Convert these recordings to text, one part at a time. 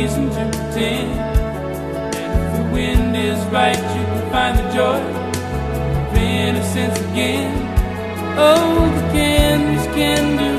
Reason to pretend. And if the wind is right, you can find the joy of innocence again. Oh, the candles can do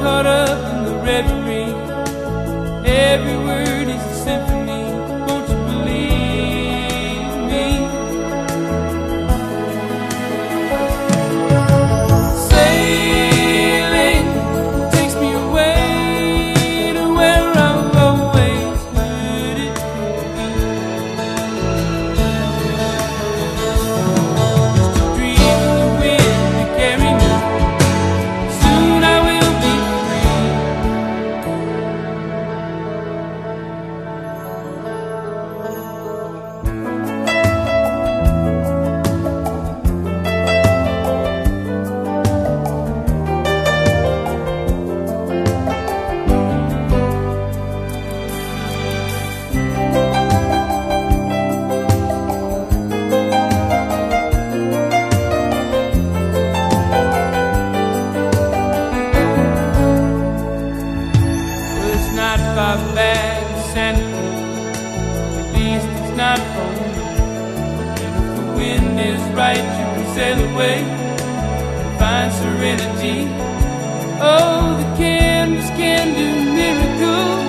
Caught up in the reverie. Every word Cruz. At least it's not home. And if the wind is right, you can sail away and find serenity. Oh, the canvas can do miracles.